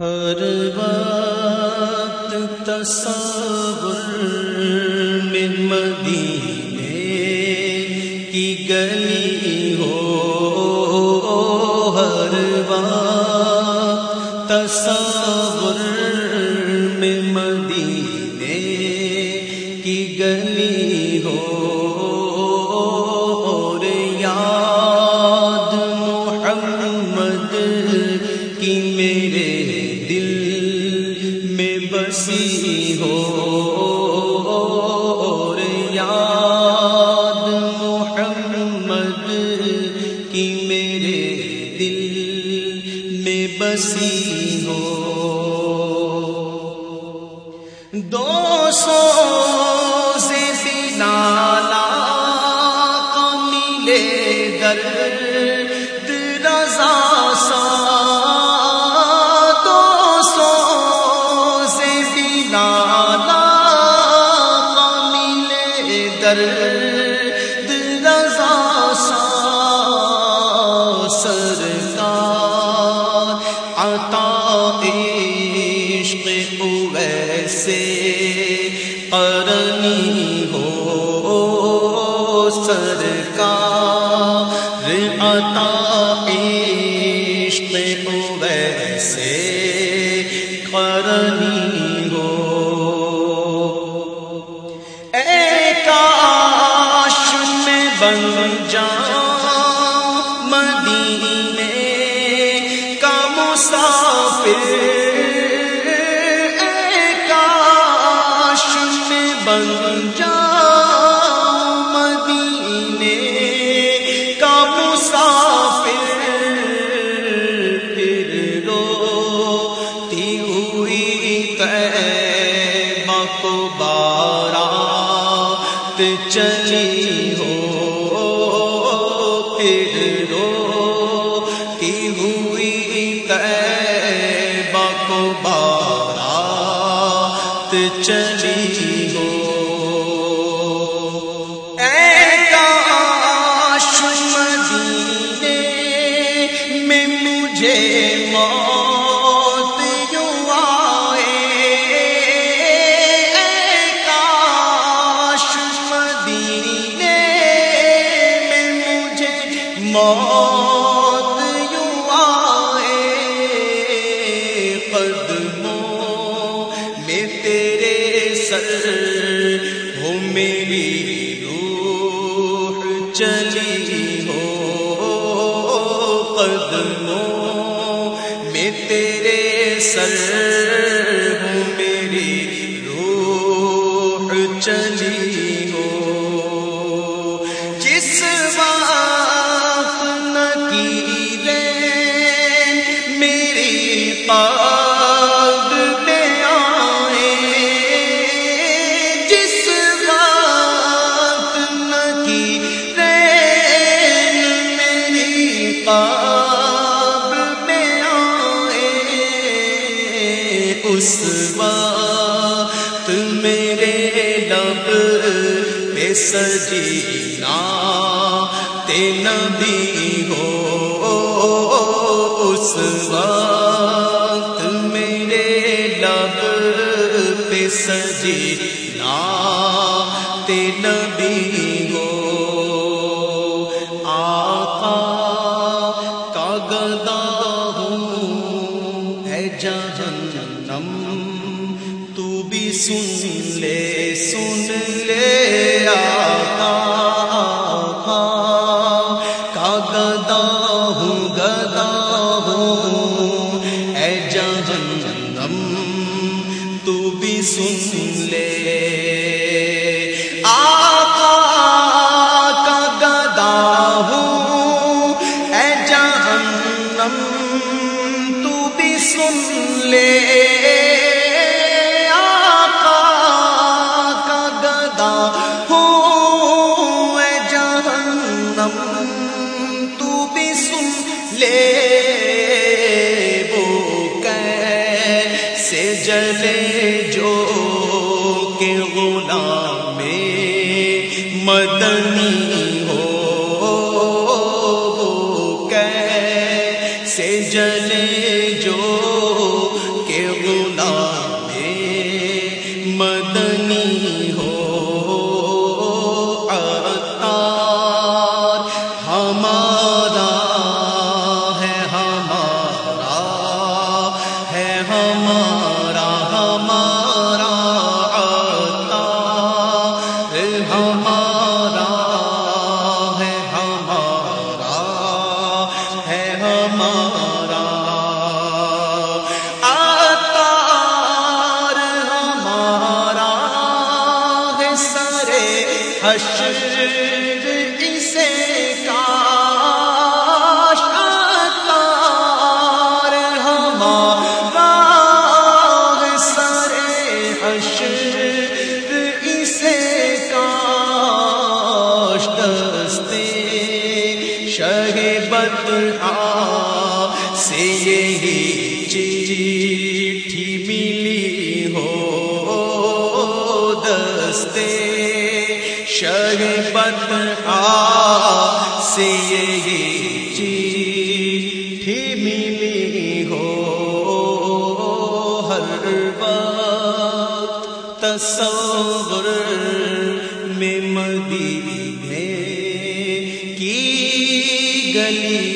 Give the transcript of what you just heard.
ہر بات تصور میں مدینے کی گلی میں بسی ہو دو سو سے سینالا رضا سا۔ دو سو سے سینالا کمیلے در عشق ویسے قرنی ہو سرکار عطا عشق ویسے قرنی ہو اے کاش میں بن جاؤں مدینے بارات چلی ہو پھر روتی ہوئی طیبہ کو بارات چلی ہو۔ میں تیرے سر پہ سجینا تین بھی ہو اس وقت میرے لب پہ سجینا تین بھی ہو آقا کا گدا ہوں ہے جہنم تو بھی سن لے سن لے۔ گدا ہوں گدا ہمارا۔ آتار ہمارا ہے سرے حشر۔ شربت آ سے یہی جی چیٹھی ملی ہو ہر بات تصور میں مدینے کی گلی